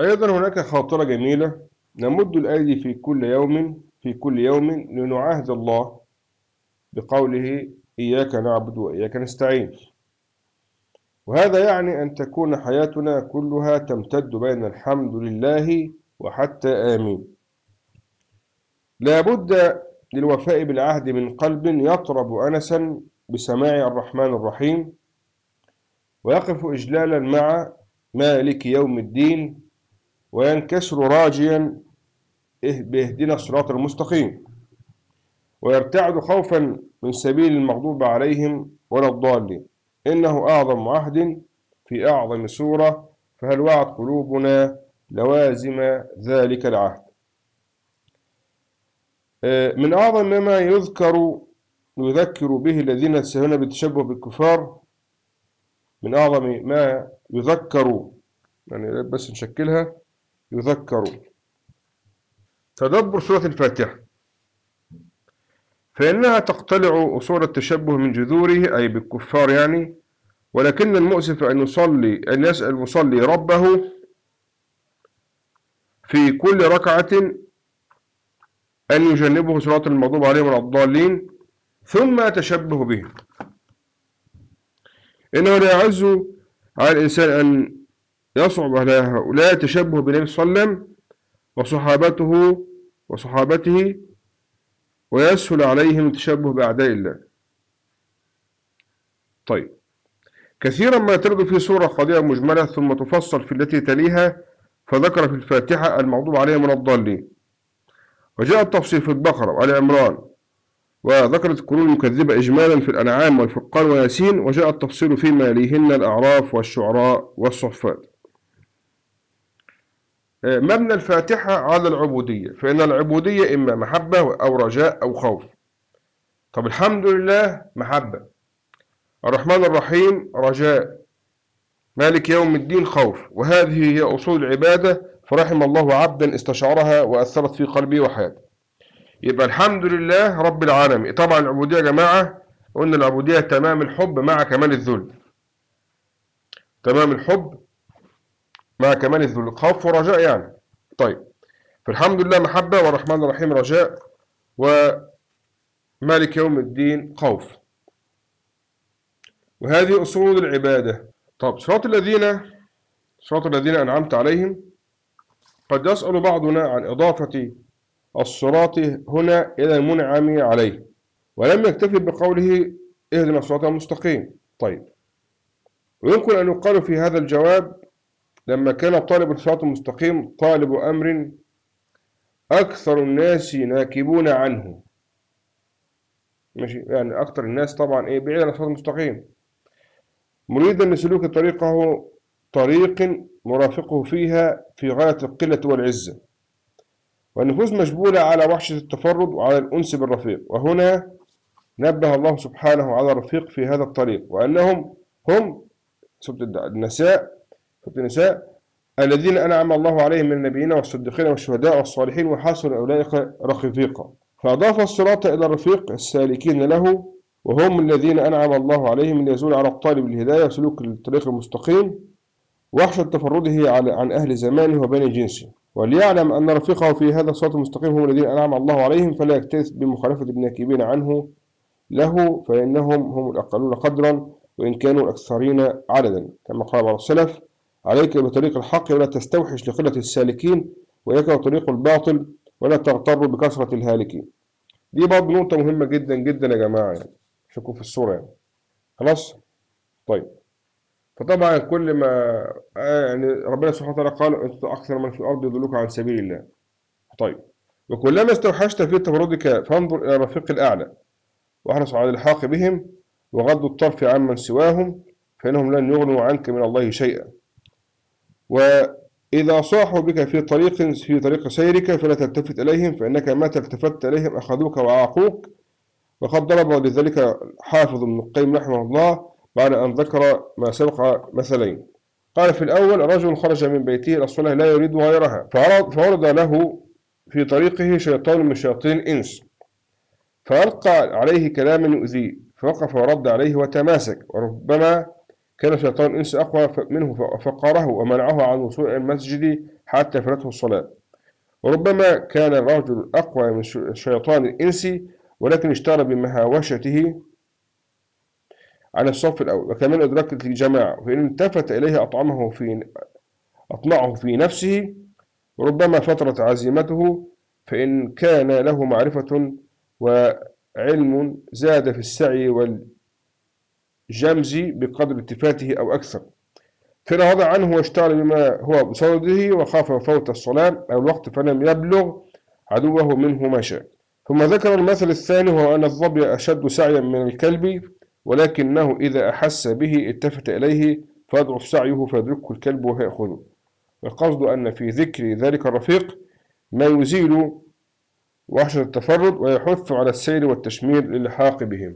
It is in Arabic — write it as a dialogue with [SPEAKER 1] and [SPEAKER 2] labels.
[SPEAKER 1] أيضا هناك خاطرة جميلة نمد الأيدي في كل يوم في كل يوم لنعاهد الله بقوله إياك نعبد وإياك نستعين. وهذا يعني أن تكون حياتنا كلها تمتد بين الحمد لله وحتى آمين. لا بد للوفاء بالعهد من قلب يطرب أنسا بسماع الرحمن الرحيم ويقف إجلالا مع مالك يوم الدين وينكسر راجيا باهدنا الصراط المستقيم. ويرتعد خوفا من سبيل المغضوب عليهم ولا الضالين. إنه أعظم عهد في أعظم سورة فهل وعد قلوبنا لوازم ذلك العهد؟ من أعظم ما يذكر يذكر به الذين يتساهلون بالتشبه بالكفار من أعظم ما يذكر يعني بس نشكلها يذكر. تدبر سورة الفاتحة. فإنها تقتلع أصول التشبه من جذوره أي بالكفار يعني. ولكن المؤسف أن يصلي أن يسأل المصلي ربه في كل ركعة أن يجنبه صراط المغضوب عليهم ولا الضالين ثم يتشبه به. إنه لا يعز على الإنسان أن يصعب على هؤلاء التشبه بالنبي صلى الله عليه وسلم وصحابته وصحابته ويسهل عليهم التشبه بأعداء الله. طيب. كثيرا ما ترد في سورة قضية مجملة ثم تفصل في التي تليها فذكر في الفاتحة المغضوب عليهم من الضالين. وجاء التفصيل في البقرة وآل عمران وذكرت القرون المكذبة إجمالا في الأنعام والفرقان وياسين وجاء التفصيل فيما يليهن الأعراف والشعراء والصفات. مبنى الفاتحة على العبودية فإن العبودية إما محبة أو رجاء أو خوف. طب الحمد لله محبة. الرحمن الرحيم رجاء. مالك يوم الدين خوف. وهذه هي أصول العبادة فرحم الله عبدا استشعرها وأثرت في قلبي وحياتي. يبقى الحمد لله رب العالمين. طبعا العبودية يا جماعة قلنا العبودية تمام الحب مع كمال الذل. تمام الحب مع كمال الذل خوف ورجاء يعني. طيب. فالحمد لله محبة والرحمن الرحيم رجاء ومالك يوم الدين خوف. وهذه أصول العبادة. طب صراط الذين صراط الذين أنعمت عليهم قد يسأل بعضنا عن إضافة الصراط هنا إلى المنعم عليه ولم يكتفي بقوله اهدنا الصراط المستقيم. طيب. ويمكن أن يقال في هذا الجواب لما كان طالب الصراط المستقيم طالب أمر أكثر الناس ناكبون عنه. ماشي؟ يعني أكثر الناس طبعا إيه؟ بعيد عن الصراط المستقيم. مريدا لسلوك طريقه طريق مرافقه فيها في غاية القلة والعزة. والنفوس مجبولة على وحشة التفرد وعلى الأنس بالرفيق. وهنا نبه الله سبحانه على الرفيق في هذا الطريق. وأنهم هم النساء سورة النساء الذين أنعم الله عليهم من النبيين والصديقين والشهداء والصالحين وحسن أولئك رفيقا. فأضاف الصراط إلى الرفيق السالكين له وهم الذين أنعم الله عليهم ليزول على الطالب الهداية وسلوك الطريق المستقيم ويخشى تفرده عن أهل زمانه وبني جنسه. وليعلم أن رفيقه في هذا الصراط المستقيم هم الذين أنعم الله عليهم فلا يكترث بمخالفة الناكبين عنه له فإنهم هم الأقلون قدرا وإن كانوا الأكثرين عددا كما قال بعض السلف. عليك بطريق الحق ولا تستوحش لقلة السالكين وإياك طريق الباطل ولا تغتر بكثرة الهالكين. دي برضه نقطة مهمة جدا جدا يا جماعة يعني. شوفوا في الصورة يعني. خلاص؟ طيب. فطبعا كل ما يعني ربنا سبحانه وتعالى قال انت أكثر من في الأرض يضلوك عن سبيل الله. طيب. وكلما استوحشت في تفردك فانظر إلى الرفيق الأعلى. واحرص على الحاق بهم وغض الطرف عمن سواهم فإنهم لن يغنوا عنك من الله شيئا. وإذا صاحوا بك في طريق في طريق سيرك فلا تلتفت إليهم فإنك متى التفت إليهم أخذوك وعاقوك وقد ضرب لذلك حافظ ابن القيم رحمه الله بعد أن ذكر ما سبق مثلين. قال في الأول رجل خرج من بيته الصلاة لا يريد غيرها فورد له في طريقه شيطان من شياطين الإنس. فألقى عليه كلاما يؤذيه فوقف ورد عليه وتماسك وربما كان شيطان الإنس أقوى منه فقاره ومنعه عن وصول المسجد حتى فاتته الصلاة. وربما كان الرجل أقوى من شيطان الإنس ولكن اشتغل بمهاوشته عن الصف الأول. وكمان أدركت الجماعة فإن التفت إليه أطعمه في أطمعه في نفسه وربما فترت عزيمته فإن كان له معرفة وعلم زاد في السعي والجمز بقدر التفاته أو أكثر. وضع عنه واشتغل بما هو بصدده وخاف فوت الصلاة أو الوقت فلم يبلغ عدوه منه ما شاء. ثم ذكر المثل الثاني وهو أن الظبي أشد سعيا من الكلب ولكنه إذا أحس به التفت إليه فيضعف سعيه فيدركه الكلب ويأخذه. القصد أن في ذكر ذلك الرفيق ما يزيل وحشة التفرد ويحث على السير والتشمير للحاق بهم.